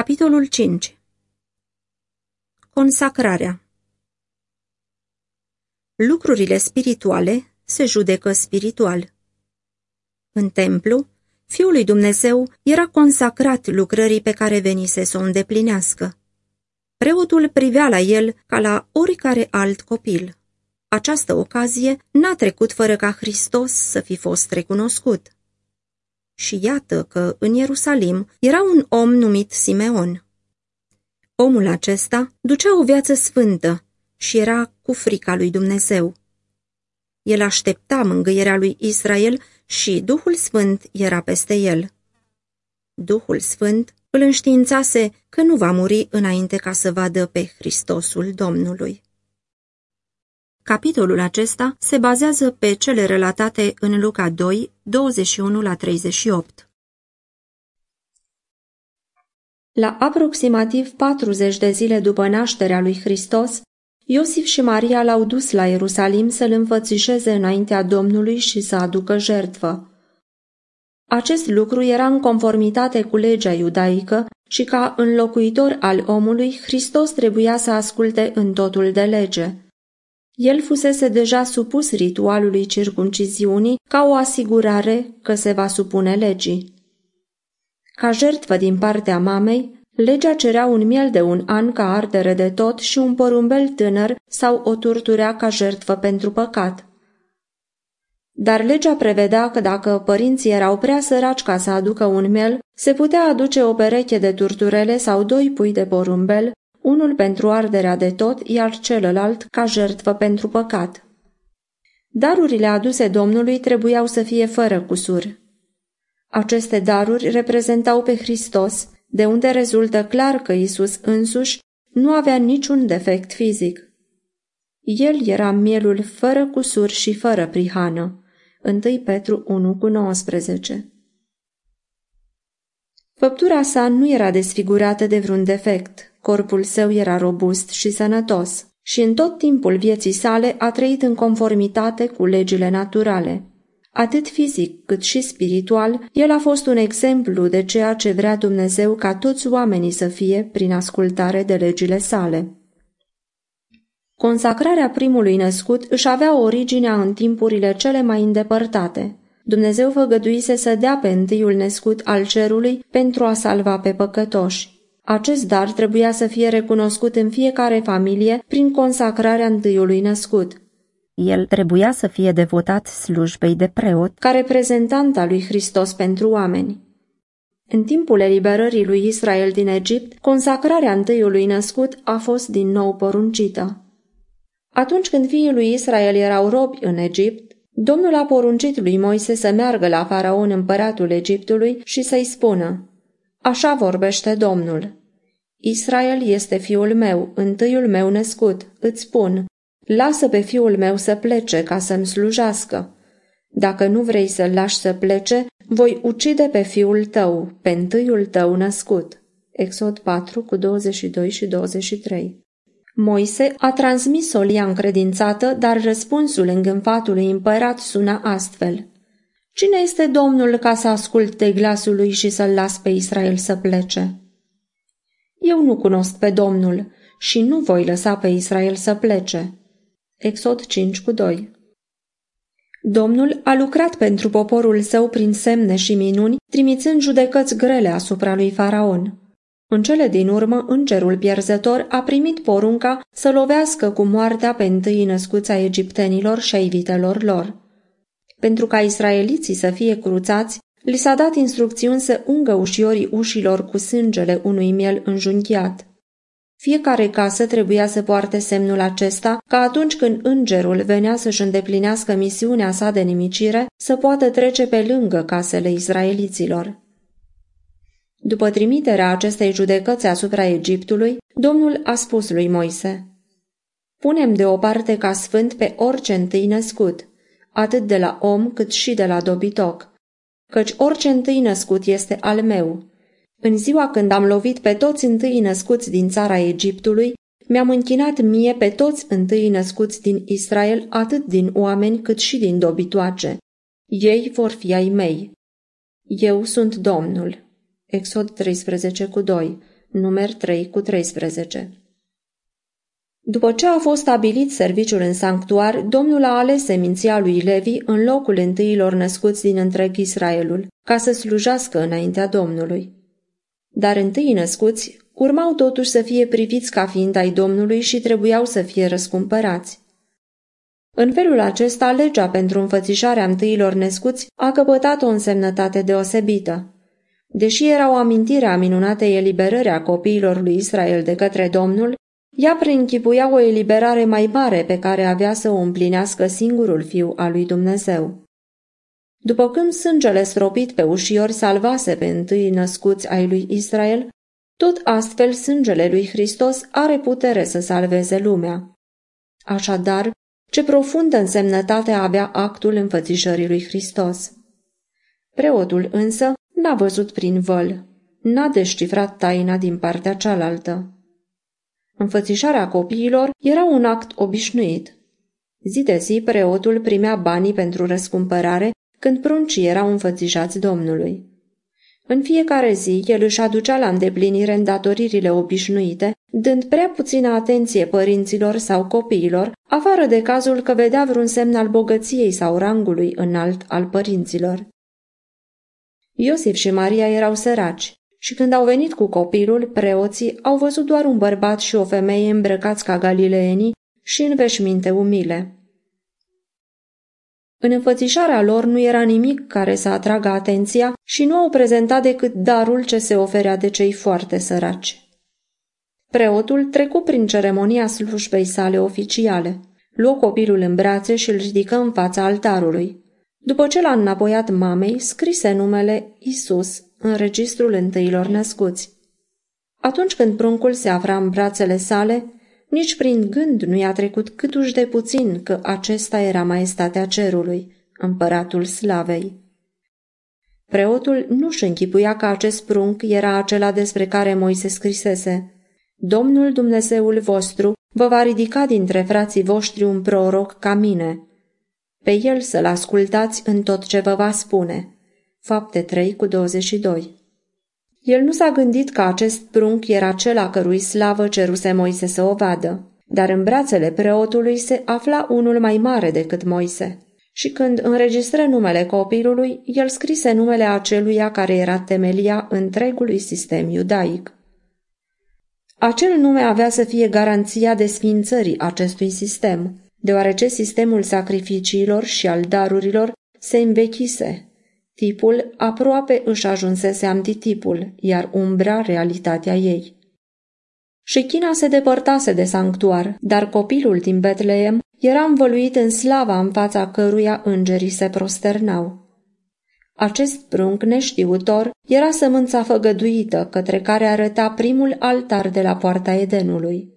Capitolul 5 Consacrarea Lucrurile spirituale se judecă spiritual. În templu, Fiul lui Dumnezeu era consacrat lucrării pe care venise să o îndeplinească. Preotul privea la el ca la oricare alt copil. Această ocazie n-a trecut fără ca Hristos să fi fost recunoscut. Și iată că în Ierusalim era un om numit Simeon. Omul acesta ducea o viață sfântă și era cu frica lui Dumnezeu. El aștepta mângâierea lui Israel și Duhul Sfânt era peste el. Duhul Sfânt îl înștiințase că nu va muri înainte ca să vadă pe Hristosul Domnului. Capitolul acesta se bazează pe cele relatate în Luca 2, 21 la 38. La aproximativ 40 de zile după nașterea lui Hristos, Iosif și Maria l-au dus la Ierusalim să-l înfățișeze înaintea Domnului și să aducă jertvă. Acest lucru era în conformitate cu legea iudaică și ca înlocuitor al omului, Hristos trebuia să asculte în totul de lege. El fusese deja supus ritualului circunciziunii ca o asigurare că se va supune legii. Ca jertvă din partea mamei, legea cerea un miel de un an ca ardere de tot și un porumbel tânăr sau o turturea ca jertvă pentru păcat. Dar legea prevedea că dacă părinții erau prea săraci ca să aducă un miel, se putea aduce o pereche de turturele sau doi pui de porumbel unul pentru arderea de tot, iar celălalt ca jertvă pentru păcat. Darurile aduse Domnului trebuiau să fie fără cusur. Aceste daruri reprezentau pe Hristos, de unde rezultă clar că Isus însuși nu avea niciun defect fizic. El era mielul fără cusur și fără prihană. 1 Petru 1 cu 19 Făptura sa nu era desfigurată de vreun defect. Corpul său era robust și sănătos și în tot timpul vieții sale a trăit în conformitate cu legile naturale. Atât fizic cât și spiritual, el a fost un exemplu de ceea ce vrea Dumnezeu ca toți oamenii să fie prin ascultare de legile sale. Consacrarea primului născut își avea originea în timpurile cele mai îndepărtate. Dumnezeu făgăduise să dea pe întâiul născut al cerului pentru a salva pe păcătoși. Acest dar trebuia să fie recunoscut în fiecare familie prin consacrarea întâiului născut. El trebuia să fie devotat slujbei de preot ca reprezentant al lui Hristos pentru oameni. În timpul eliberării lui Israel din Egipt, consacrarea întâiului născut a fost din nou poruncită. Atunci când fiii lui Israel erau robi în Egipt, Domnul a poruncit lui Moise să meargă la faraon împăratul Egiptului și să-i spună Așa vorbește Domnul. Israel este fiul meu, întâiul meu născut. Îți spun, lasă pe fiul meu să plece ca să-mi slujească. Dacă nu vrei să-l lași să plece, voi ucide pe fiul tău, pe întâiul tău născut. Exod 4 cu 22 și 23 Moise a transmis solia încredințată, dar răspunsul îngânfatului împărat sună astfel. Cine este Domnul ca să asculte glasul lui și să-l las pe Israel să plece? Eu nu cunosc pe Domnul și nu voi lăsa pe Israel să plece. Exod 5 cu 2 Domnul a lucrat pentru poporul său prin semne și minuni, trimițând judecăți grele asupra lui Faraon. În cele din urmă, îngerul pierzător a primit porunca să lovească cu moartea pe întâi născuța egiptenilor și a vitelor lor. Pentru ca israeliții să fie cruțați, li s-a dat instrucțiuni să ungă ușiorii ușilor cu sângele unui miel înjunchiat. Fiecare casă trebuia să poarte semnul acesta ca atunci când îngerul venea să-și îndeplinească misiunea sa de nimicire, să poată trece pe lângă casele israeliților. După trimiterea acestei judecăți asupra Egiptului, Domnul a spus lui Moise, Punem deoparte ca sfânt pe orice întâi născut, atât de la om cât și de la dobitoc, căci orice întâi născut este al meu. În ziua când am lovit pe toți întâi născuți din țara Egiptului, mi-am închinat mie pe toți întâi născuți din Israel, atât din oameni cât și din dobitoace. Ei vor fi ai mei. Eu sunt Domnul. Exod 13 cu 2 Numer 3 cu 13 După ce a fost stabilit serviciul în sanctuar, Domnul a ales seminția lui Levi în locul întâilor născuți din întreg Israelul, ca să slujească înaintea Domnului. Dar întâi născuți urmau totuși să fie priviți ca fiind ai Domnului și trebuiau să fie răscumpărați. În felul acesta, legea pentru înfățișarea întâilor nescuți a căpătat o însemnătate deosebită. Deși era o amintire a minunatei eliberări a copiilor lui Israel de către Domnul, ea preînchipuia o eliberare mai mare pe care avea să o împlinească singurul fiu al lui Dumnezeu. După când sângele stropit pe ușiori salvase pe întâi născuți ai lui Israel, tot astfel sângele lui Hristos are putere să salveze lumea. Așadar, ce profundă însemnătate avea actul înfățișării lui Hristos. Preotul însă n-a văzut prin văl, n-a descifrat taina din partea cealaltă. Înfățișarea copiilor era un act obișnuit. Zi de zi, preotul primea banii pentru răscumpărare când pruncii erau înfățișați Domnului. În fiecare zi, el își aducea la îndeplinire îndatoririle obișnuite, dând prea puțină atenție părinților sau copiilor, afară de cazul că vedea vreun semn al bogăției sau rangului înalt al părinților. Iosif și Maria erau săraci și când au venit cu copilul, preoții au văzut doar un bărbat și o femeie îmbrăcați ca galileenii și în veșminte umile. În înfățișarea lor nu era nimic care să atragă atenția și nu au prezentat decât darul ce se oferea de cei foarte săraci. Preotul trecu prin ceremonia slujbei sale oficiale. Luă copilul în brațe și îl ridică în fața altarului. După ce l-a înapoiat mamei, scrise numele Isus în registrul întâilor născuți. Atunci când pruncul se afla în brațele sale, nici prin gând nu i-a trecut câtuși de puțin că acesta era maestatea cerului, împăratul slavei. Preotul nu-și închipuia că acest prunc era acela despre care Moise scrisese. Domnul Dumnezeul vostru vă va ridica dintre frații voștri un proroc ca mine. Pe el să-l ascultați în tot ce vă va spune. Fapte 3 cu 22 el nu s-a gândit că acest prunc era cel a cărui slavă ceruse Moise să o vadă, dar în brațele preotului se afla unul mai mare decât Moise. Și când înregistră numele copilului, el scrise numele aceluia care era temelia întregului sistem iudaic. Acel nume avea să fie garanția desfințării acestui sistem, deoarece sistemul sacrificiilor și al darurilor se învechise Tipul aproape își ajunsese antitipul, iar umbra realitatea ei. China se depărtase de sanctuar, dar copilul din Betleem era învăluit în slava în fața căruia îngerii se prosternau. Acest prunc neștiutor era sămânța făgăduită către care arăta primul altar de la poarta Edenului.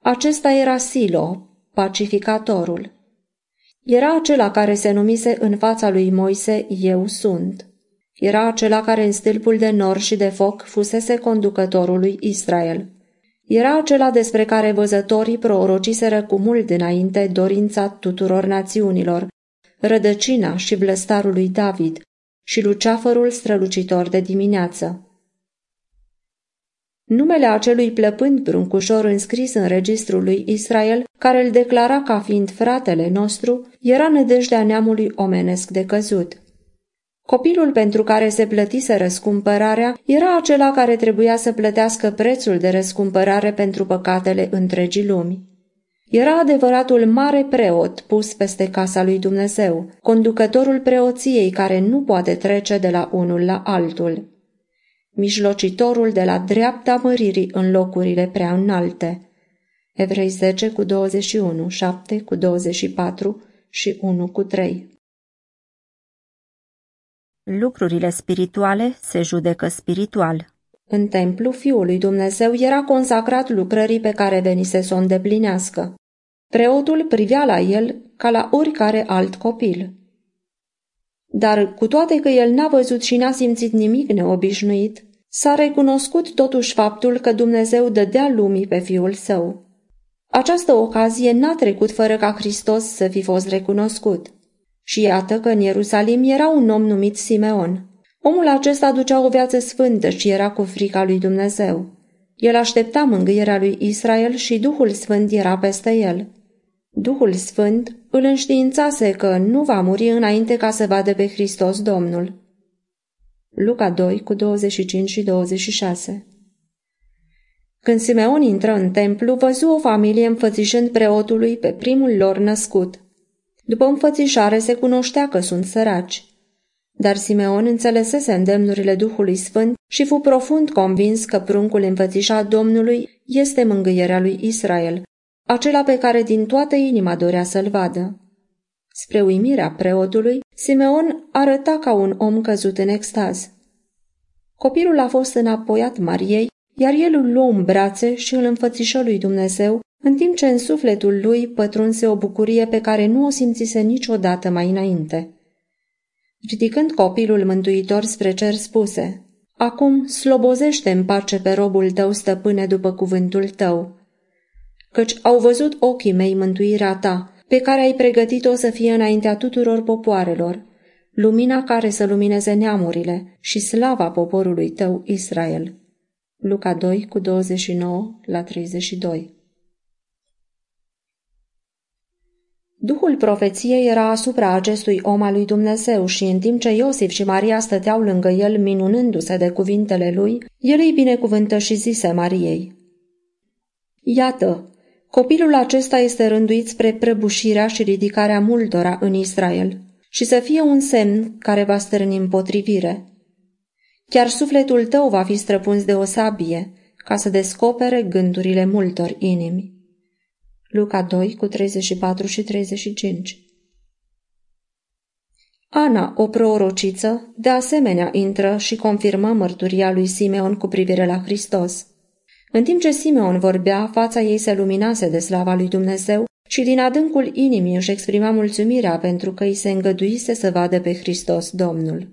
Acesta era Silo, pacificatorul. Era acela care se numise în fața lui Moise, Eu sunt. Era acela care în stâlpul de nor și de foc fusese conducătorul lui Israel. Era acela despre care văzătorii prorociseră cu mult înainte dorința tuturor națiunilor, rădăcina și blăstarul lui David și luceafărul strălucitor de dimineață. Numele acelui plăpând pruncușor înscris în registrul lui Israel, care îl declara ca fiind fratele nostru, era nădejdea neamului omenesc de căzut. Copilul pentru care se plătise răscumpărarea era acela care trebuia să plătească prețul de răscumpărare pentru păcatele întregii lumi. Era adevăratul mare preot pus peste casa lui Dumnezeu, conducătorul preoției care nu poate trece de la unul la altul mijlocitorul de la dreapta măririi în locurile prea înalte. Evrei 10 cu 21, 7 cu 24 și 1 cu 3 Lucrurile spirituale se judecă spiritual. În templu, Fiul lui Dumnezeu era consacrat lucrării pe care venise să o îndeplinească. Preotul privea la el ca la oricare alt copil. Dar cu toate că el n-a văzut și n-a simțit nimic neobișnuit, s-a recunoscut totuși faptul că Dumnezeu dădea lumii pe Fiul Său. Această ocazie n-a trecut fără ca Hristos să fi fost recunoscut. Și iată că în Ierusalim era un om numit Simeon. Omul acesta ducea o viață sfântă și era cu frica lui Dumnezeu. El aștepta mângâierea lui Israel și Duhul Sfânt era peste el. Duhul Sfânt îl înștiințase că nu va muri înainte ca să vadă pe Hristos Domnul. Luca 2 cu 25 și 26 Când Simeon intră în templu, văzu o familie înfățișând preotului pe primul lor născut. După înfățișare se cunoștea că sunt săraci. Dar Simeon înțelesese îndemnurile Duhului Sfânt și fu profund convins că pruncul înfățișat Domnului este mângâierea lui Israel, acela pe care din toată inima dorea să-l vadă. Spre uimirea preotului, Simeon arăta ca un om căzut în extaz. Copilul a fost înapoiat Mariei, iar el îl luă în brațe și îl înfățișă lui Dumnezeu, în timp ce în sufletul lui pătrunse o bucurie pe care nu o simțise niciodată mai înainte. Ridicând copilul mântuitor spre cer spuse, Acum slobozește în pace pe robul tău, stăpâne, după cuvântul tău. Căci au văzut ochii mei mântuirea ta, pe care ai pregătit-o să fie înaintea tuturor popoarelor, lumina care să lumineze neamurile și slava poporului tău Israel. Luca 2 cu 29 la 32 Duhul profeției era asupra acestui om al lui Dumnezeu și în timp ce Iosif și Maria stăteau lângă el minunându-se de cuvintele lui, el îi binecuvântă și zise Mariei. Iată, copilul acesta este rânduit spre prăbușirea și ridicarea multora în Israel și să fie un semn care va stârni împotrivire. Chiar sufletul tău va fi străpuns de o sabie, ca să descopere gândurile multor inimi. Luca 2 cu 34 și 35 Ana, o prorociță, de asemenea intră și confirmă mărturia lui Simeon cu privire la Hristos. În timp ce Simeon vorbea, fața ei se luminase de slava lui Dumnezeu și din adâncul inimii își exprima mulțumirea pentru că îi se îngăduise să vadă pe Hristos Domnul.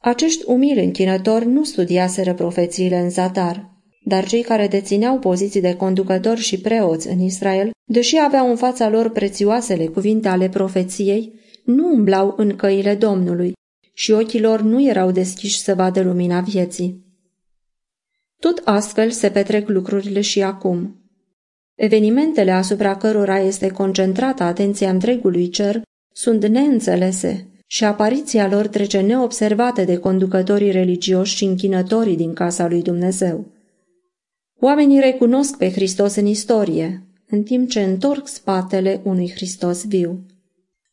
Acești umili închinători nu studiaseră profețiile în zatar dar cei care dețineau poziții de conducători și preoți în Israel, deși aveau în fața lor prețioasele cuvinte ale profeției, nu umblau în căile Domnului și ochii lor nu erau deschiși să vadă lumina vieții. Tot astfel se petrec lucrurile și acum. Evenimentele asupra cărora este concentrată atenția întregului cer sunt neînțelese și apariția lor trece neobservate de conducătorii religioși și închinătorii din casa lui Dumnezeu. Oamenii recunosc pe Hristos în istorie, în timp ce întorc spatele unui Hristos viu.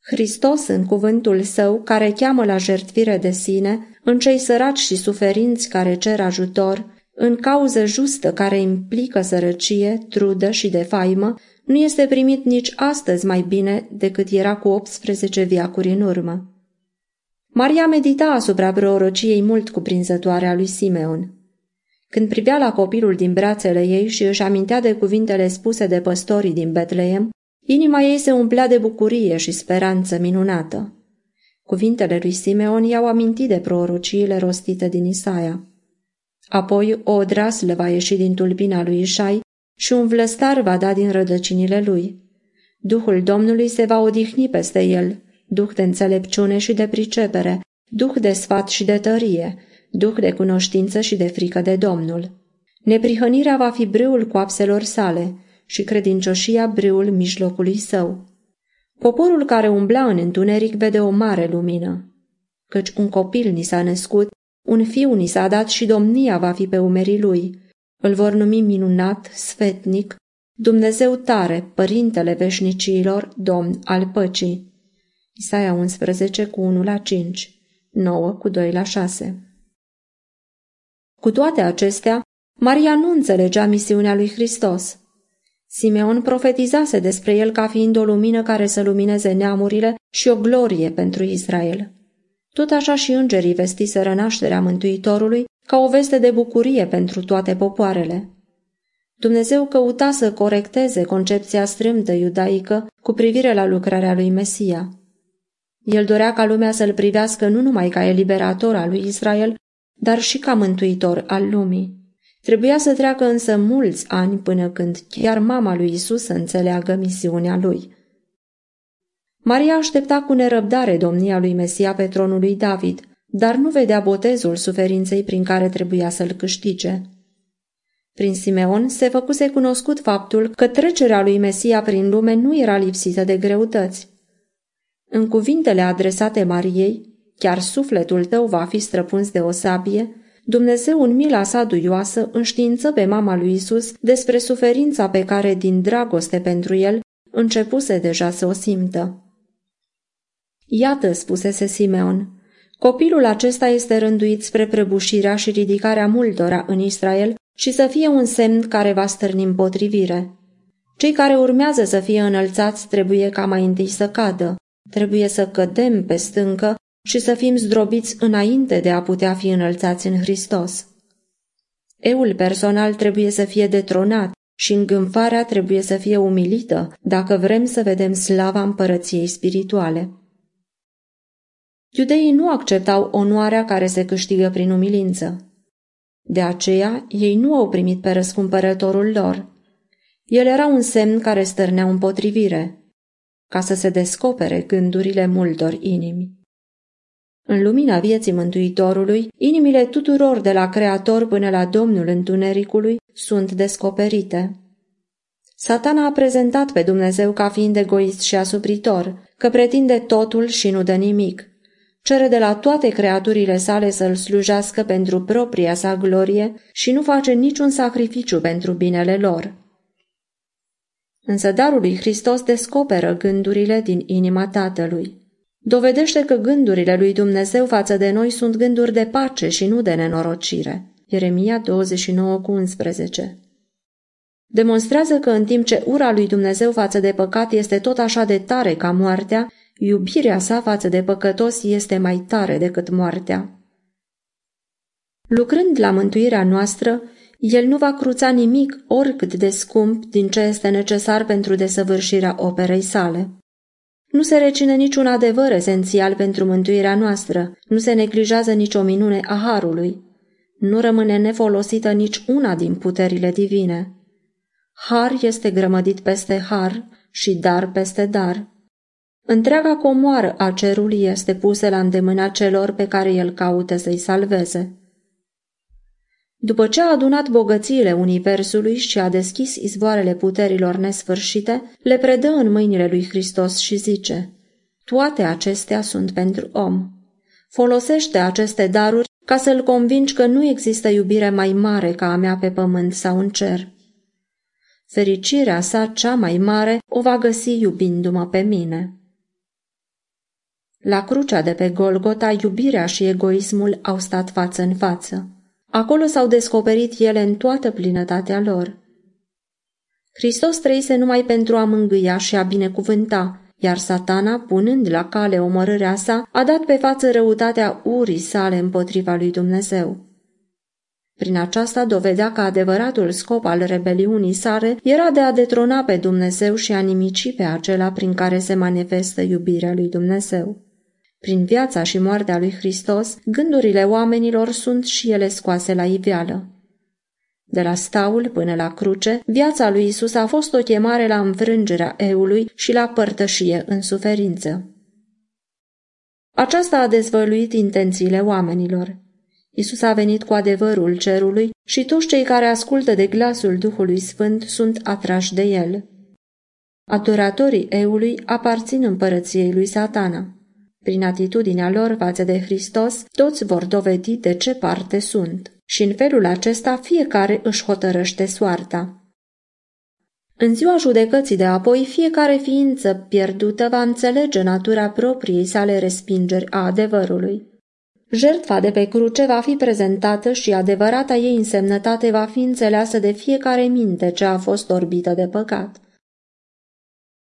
Hristos, în cuvântul său, care cheamă la jertfire de sine, în cei săraci și suferinți care cer ajutor, în cauză justă care implică sărăcie, trudă și de faimă, nu este primit nici astăzi mai bine decât era cu 18 viacuri în urmă. Maria medita asupra prorociei mult cuprinzătoare a lui Simeon. Când privea la copilul din brațele ei și își amintea de cuvintele spuse de păstorii din Betleem, inima ei se umplea de bucurie și speranță minunată. Cuvintele lui Simeon i-au amintit de prorociile rostite din Isaia. Apoi o odraslă va ieși din tulpina lui Ișai și un vlăstar va da din rădăcinile lui. Duhul Domnului se va odihni peste el, duh de înțelepciune și de pricepere, duh de sfat și de tărie, duh de cunoștință și de frică de Domnul. Neprihănirea va fi brâul coapselor sale și credincioșia brâul mijlocului său. Poporul care umbla în întuneric vede o mare lumină. Căci un copil ni s-a născut, un fiu ni s-a dat și domnia va fi pe umerii lui. Îl vor numi minunat, sfetnic, Dumnezeu tare, Părintele veșnicilor, Domn al păcii. Isaia 11 cu 1 la 5, 9 cu 2 la 6 cu toate acestea, Maria nu înțelegea misiunea lui Hristos. Simeon profetizase despre el ca fiind o lumină care să lumineze neamurile și o glorie pentru Israel. Tot așa și îngerii vestiseră nașterea Mântuitorului ca o veste de bucurie pentru toate popoarele. Dumnezeu căuta să corecteze concepția strâmtă iudaică cu privire la lucrarea lui Mesia. El dorea ca lumea să-l privească nu numai ca eliberator al lui Israel, dar și ca mântuitor al lumii. Trebuia să treacă însă mulți ani până când chiar mama lui Isus să înțeleagă misiunea lui. Maria aștepta cu nerăbdare domnia lui Mesia pe tronul lui David, dar nu vedea botezul suferinței prin care trebuia să-l câștige. Prin Simeon se făcuse cunoscut faptul că trecerea lui Mesia prin lume nu era lipsită de greutăți. În cuvintele adresate Mariei, chiar sufletul tău va fi străpuns de o sabie, Dumnezeu în mila sa duioasă înștiință pe mama lui Isus despre suferința pe care, din dragoste pentru el, începuse deja să o simtă. Iată, spusese Simeon, copilul acesta este rânduit spre prăbușirea și ridicarea multora în Israel și să fie un semn care va stârni împotrivire. Cei care urmează să fie înălțați trebuie ca mai întâi să cadă, trebuie să cădem pe stâncă și să fim zdrobiți înainte de a putea fi înălțați în Hristos. Eul personal trebuie să fie detronat și îngânfarea trebuie să fie umilită dacă vrem să vedem slava împărăției spirituale. Iudeii nu acceptau onoarea care se câștigă prin umilință. De aceea, ei nu au primit pe răscumpărătorul lor. El era un semn care stârnea împotrivire, ca să se descopere gândurile multor inimi. În lumina vieții Mântuitorului, inimile tuturor de la Creator până la Domnul Întunericului sunt descoperite. Satana a prezentat pe Dumnezeu ca fiind egoist și asupritor, că pretinde totul și nu dă nimic. Cere de la toate creaturile sale să-l slujească pentru propria sa glorie și nu face niciun sacrificiu pentru binele lor. Însă darul lui Hristos descoperă gândurile din inima Tatălui. Dovedește că gândurile lui Dumnezeu față de noi sunt gânduri de pace și nu de nenorocire. Ieremia 29 cu 11 Demonstrează că în timp ce ura lui Dumnezeu față de păcat este tot așa de tare ca moartea, iubirea sa față de păcătos este mai tare decât moartea. Lucrând la mântuirea noastră, el nu va cruța nimic oricât de scump din ce este necesar pentru desăvârșirea operei sale. Nu se recine niciun adevăr esențial pentru mântuirea noastră, nu se neglijează nicio minune a Harului. Nu rămâne nefolosită nici una din puterile divine. Har este grămădit peste har și dar peste dar. Întreaga comoară a cerului este pusă la îndemâna celor pe care el caută să-i salveze. După ce a adunat bogățiile universului și a deschis izvoarele puterilor nesfârșite, le predă în mâinile lui Hristos și zice, Toate acestea sunt pentru om. Folosește aceste daruri ca să-l convingi că nu există iubire mai mare ca a mea pe pământ sau în cer. Fericirea sa cea mai mare o va găsi iubindu-mă pe mine. La crucea de pe Golgota, iubirea și egoismul au stat față în față. Acolo s-au descoperit ele în toată plinătatea lor. Hristos trăise numai pentru a mângâia și a binecuvânta, iar satana, punând la cale omorârea sa, a dat pe față răutatea urii sale împotriva lui Dumnezeu. Prin aceasta dovedea că adevăratul scop al rebeliunii sale era de a detrona pe Dumnezeu și a nimici pe acela prin care se manifestă iubirea lui Dumnezeu. Prin viața și moartea lui Hristos, gândurile oamenilor sunt și ele scoase la iveală. De la staul până la cruce, viața lui Isus a fost o chemare la înfrângerea eului și la părtășie în suferință. Aceasta a dezvăluit intențiile oamenilor. Isus a venit cu adevărul cerului și toți cei care ascultă de glasul Duhului Sfânt sunt atrași de el. Adoratorii eului aparțin împărăției lui satana. Prin atitudinea lor față de Hristos, toți vor dovedi de ce parte sunt. Și în felul acesta fiecare își hotărăște soarta. În ziua judecății de apoi, fiecare ființă pierdută va înțelege natura propriei sale respingeri a adevărului. Jertfa de pe cruce va fi prezentată și adevărata ei însemnătate va fi înțeleasă de fiecare minte ce a fost orbită de păcat.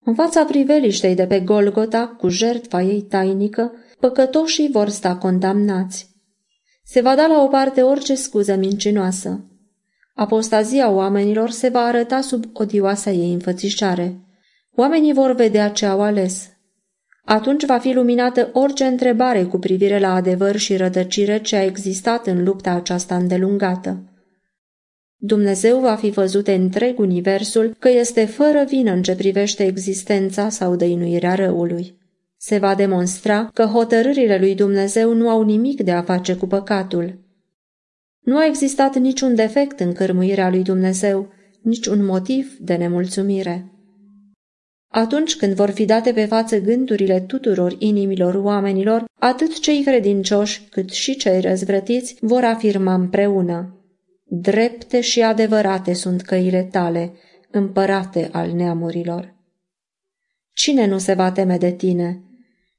În fața priveliștei de pe Golgota, cu jertfa ei tainică, păcătoșii vor sta condamnați. Se va da la o parte orice scuză mincinoasă. Apostazia oamenilor se va arăta sub odioasa ei înfățișare. Oamenii vor vedea ce au ales. Atunci va fi luminată orice întrebare cu privire la adevăr și rătăcire ce a existat în lupta aceasta îndelungată. Dumnezeu va fi văzut întreg universul că este fără vină în ce privește existența sau dăinuirea răului. Se va demonstra că hotărârile lui Dumnezeu nu au nimic de a face cu păcatul. Nu a existat niciun defect în cărmuirea lui Dumnezeu, niciun motiv de nemulțumire. Atunci când vor fi date pe față gândurile tuturor inimilor oamenilor, atât cei credincioși cât și cei răzvrătiți vor afirma împreună. Drepte și adevărate sunt căile tale, împărate al neamurilor. Cine nu se va teme de tine?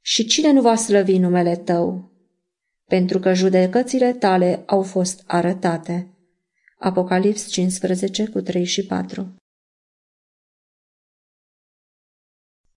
Și cine nu va slăvi numele tău? Pentru că judecățile tale au fost arătate. Apocalips 15 cu 3 și 4